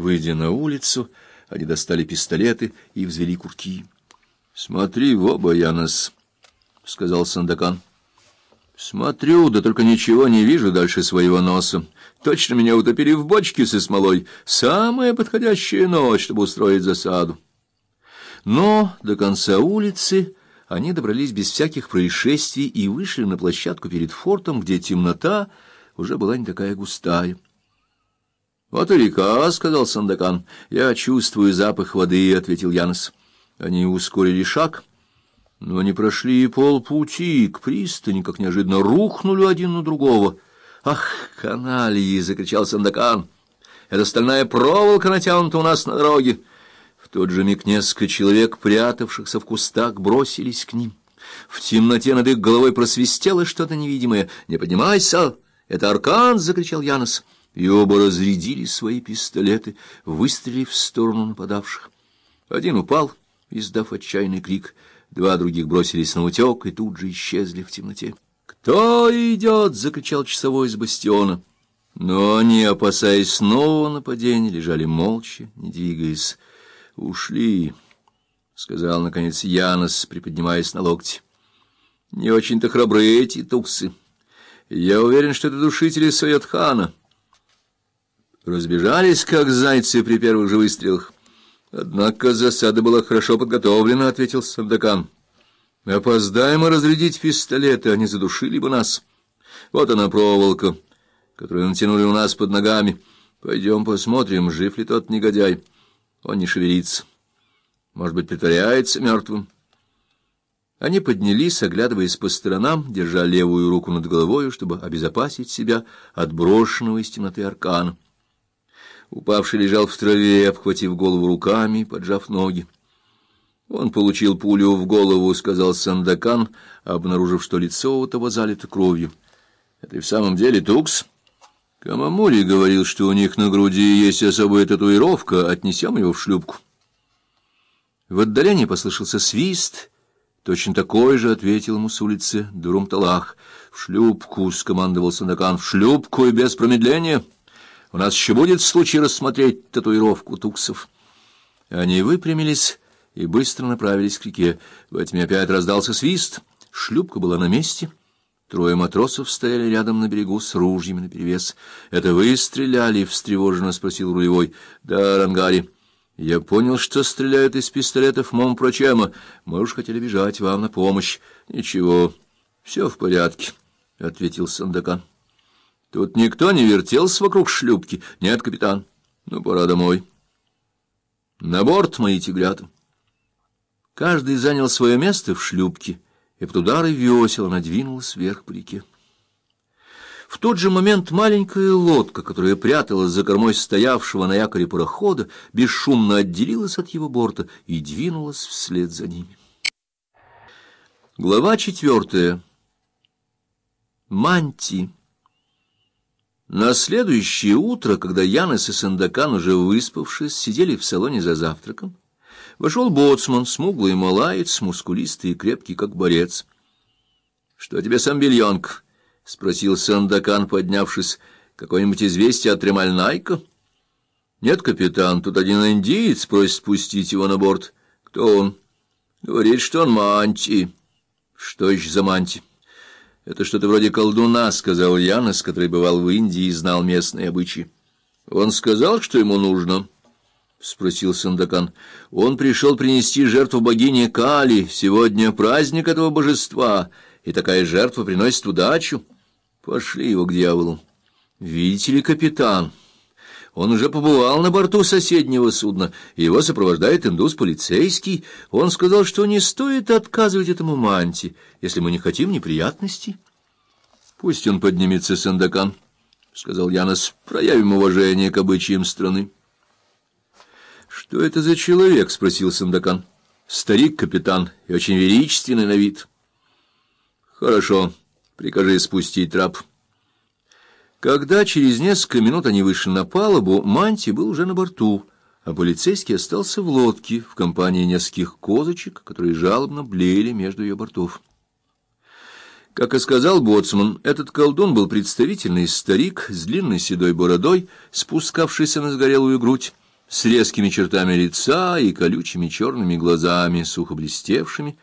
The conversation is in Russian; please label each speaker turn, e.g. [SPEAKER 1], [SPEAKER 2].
[SPEAKER 1] Выйдя на улицу, они достали пистолеты и взвели курки. — Смотри в оба, Янос, — сказал Сандакан. — Смотрю, да только ничего не вижу дальше своего носа. Точно меня утопили в бочке со смолой. Самая подходящая ночь, чтобы устроить засаду. Но до конца улицы они добрались без всяких происшествий и вышли на площадку перед фортом, где темнота уже была не такая густая. — Вот и река, — сказал Сандакан. — Я чувствую запах воды, — ответил Янос. Они ускорили шаг, но не прошли и полпути к пристани, как неожиданно рухнули один на другого. — Ах, канальи! — закричал Сандакан. — Это стальная проволока натянута у нас на дороге. В тот же миг несколько человек, прятавшихся в кустах, бросились к ним. В темноте над их головой просвистело что-то невидимое. «Не поднимайся! Это Аркан!» — закричал Янос и оба разрядили свои пистолеты, выстрелив в сторону нападавших. Один упал, издав отчаянный крик, два других бросились на утек и тут же исчезли в темноте. «Кто идет?» — закричал часовой из бастиона. Но они, опасаясь нового нападения, лежали молча, не двигаясь. «Ушли», — сказал, наконец, Янос, приподнимаясь на локти. «Не очень-то храбры эти туксы. Я уверен, что это душители Сойотхана» разбежались, как зайцы при первых же выстрелах. Однако засада была хорошо подготовлена, — ответил Сандакан. Опоздаем разрядить пистолеты, они задушили бы нас. Вот она проволока, которую натянули у нас под ногами. Пойдем посмотрим, жив ли тот негодяй. Он не шевелится. Может быть, притворяется мертвым. Они поднялись, оглядываясь по сторонам, держа левую руку над головой, чтобы обезопасить себя от брошенного из темноты аркана. Упавший лежал в траве, обхватив голову руками, поджав ноги. Он получил пулю в голову, сказал Сандакан, обнаружив, что лицо у того залито кровью. Это и в самом деле Тукс? Камамури говорил, что у них на груди есть особая татуировка, отнесем его в шлюпку. В отдалении послышался свист, точно такой же ответил ему с улицы Дурумталах. В шлюпку, скомандовал Сандакан, в шлюпку и без промедления. У нас еще будет случай рассмотреть татуировку туксов. Они выпрямились и быстро направились к реке. В этом опять раздался свист. Шлюпка была на месте. Трое матросов стояли рядом на берегу с ружьями наперевес. — Это вы стреляли? — встревоженно спросил рулевой. — Да, Рангари. Я понял, что стреляют из пистолетов Момпрочема. Мы уж хотели бежать вам на помощь. — Ничего, все в порядке, — ответил Сандакан. Тут никто не вертелся вокруг шлюпки. Нет, капитан. Ну, пора домой. На борт, мои тигрята. Каждый занял свое место в шлюпке, и под удары весел она двинулась вверх по реке. В тот же момент маленькая лодка, которая пряталась за кормой стоявшего на якоре парохода, бесшумно отделилась от его борта и двинулась вслед за ними. Глава четвертая. Манти. На следующее утро, когда Янес и Сандакан, уже выспавшись, сидели в салоне за завтраком, вошел боцман, смуглый малаец, мускулистый и крепкий, как борец. — Что тебе, самбельонг? — спросил Сандакан, поднявшись. — Какое-нибудь известие от Ремальнайка? — Нет, капитан, тут один индиец просит спустить его на борт. — Кто он? — Говорит, что он манти. — Что еще за манти? — Это что-то вроде колдуна, — сказал Янос, который бывал в Индии и знал местные обычаи. — Он сказал, что ему нужно? — спросил Сандакан. — Он пришел принести жертву богине Кали. Сегодня праздник этого божества, и такая жертва приносит удачу. Пошли его к дьяволу. — Видите ли, капитан... Он уже побывал на борту соседнего судна, его сопровождает индус-полицейский. Он сказал, что не стоит отказывать этому манте, если мы не хотим неприятностей. — Пусть он поднимется, Сандакан, — сказал Янос, — проявим уважение к обычаям страны. — Что это за человек? — спросил Сандакан. — Старик-капитан и очень величественный на вид. — Хорошо, прикажи спустить трап. — когда через несколько минут они вышли на палубу, Манти был уже на борту, а полицейский остался в лодке в компании нескольких козочек, которые жалобно блеяли между ее бортов. Как и сказал боцман, этот колдун был представительный старик с длинной седой бородой, спускавшийся на сгорелую грудь, с резкими чертами лица и колючими черными глазами, сухо блестевшими,